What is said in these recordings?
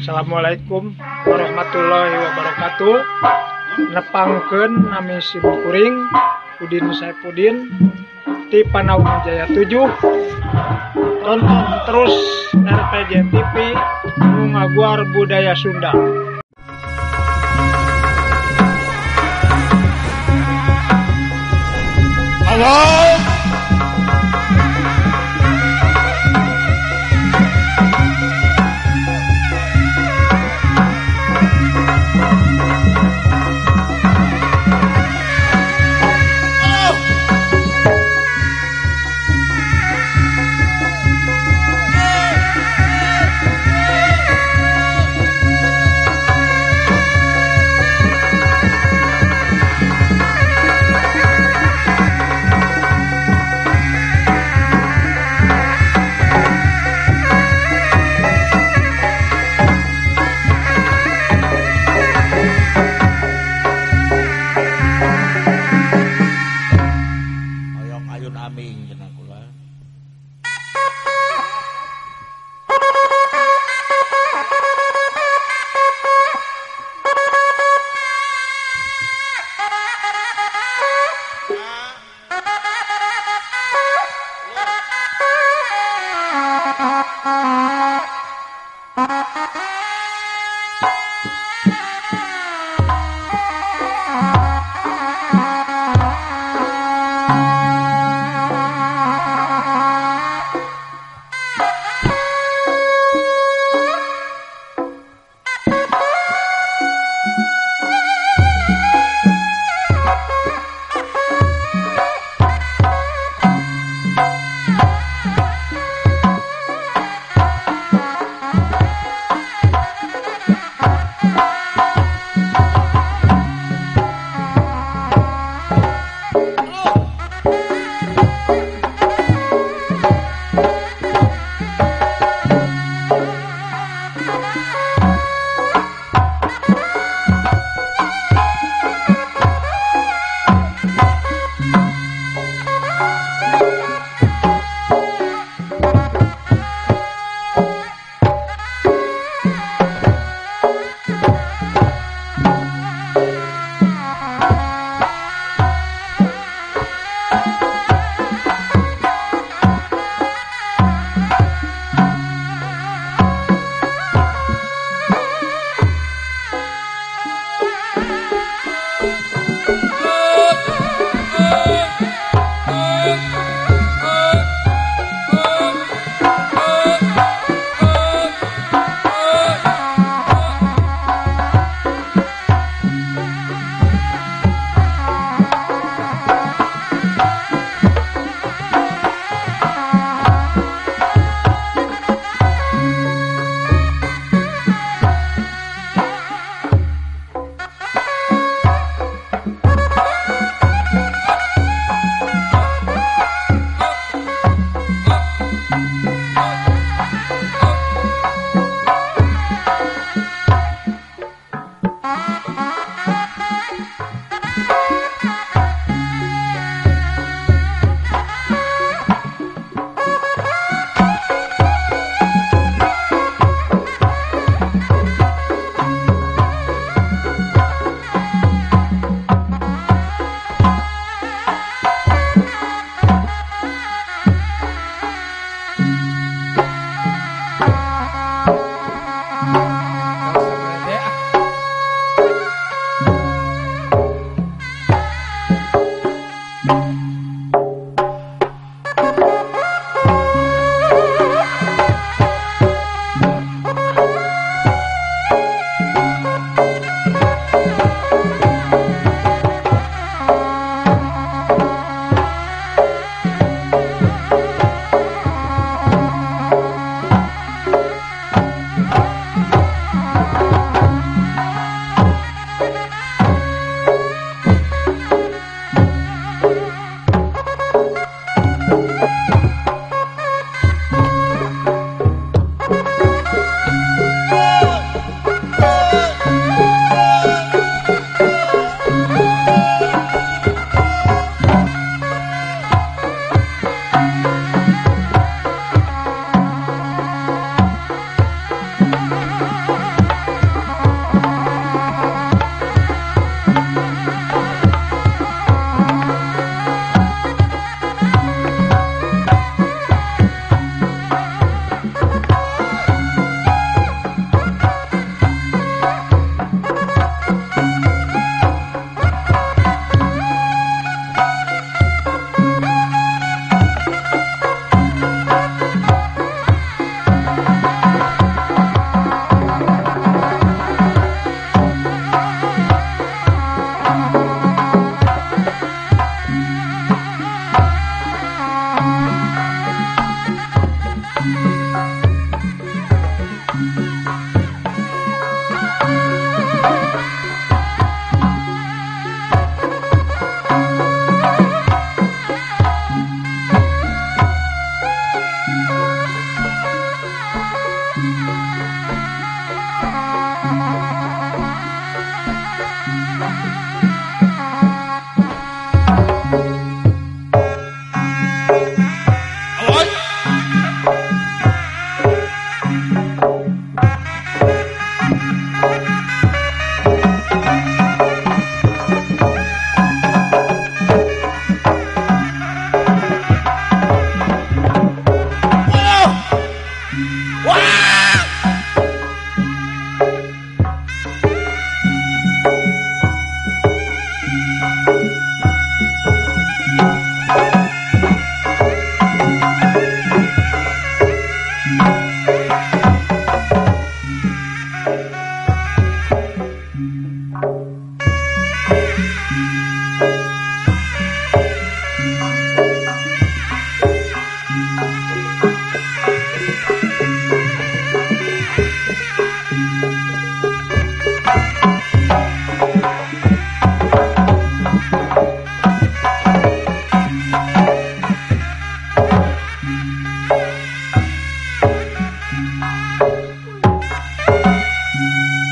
Assalamualaikum warahmatullahi wabarakatuh. Nepangken nami Sipuring Udin Saipudin di Panaung Jaya 7 tonton terus RPJ TV mengaguar budaya Sunda. Allah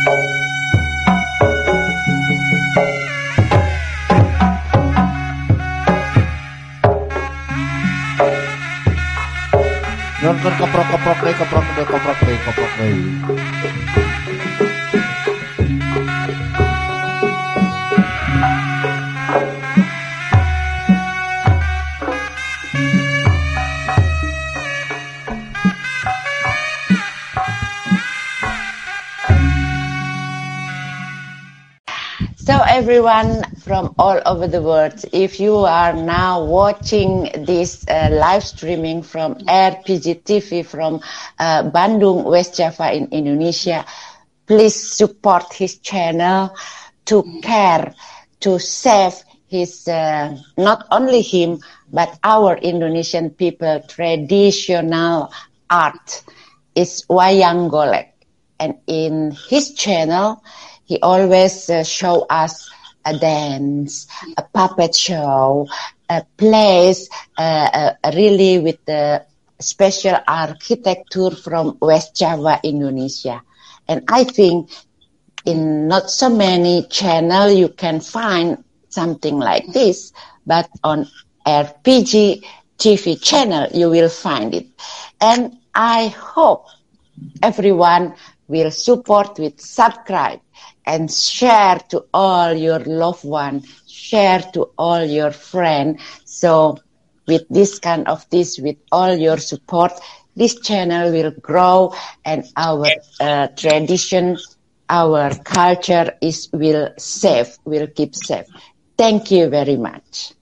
រត់រត់កប្រកកប្រកកប្រកកប្រកកប្រកកប្រក everyone from all over the world, if you are now watching this uh, live streaming from RPG TV from uh, Bandung, West Java in Indonesia, please support his channel to care, to save his, uh, not only him, but our Indonesian people traditional art is wayang golek. And in his channel, he always uh, show us a dance, a puppet show, a place uh, uh, really with the special architecture from West Java, Indonesia. And I think in not so many channel you can find something like this, but on RPG TV channel you will find it. And I hope everyone will support with subscribe and share to all your loved one, share to all your friend. So with this kind of this, with all your support, this channel will grow and our uh, tradition, our culture is will save, will keep safe. Thank you very much.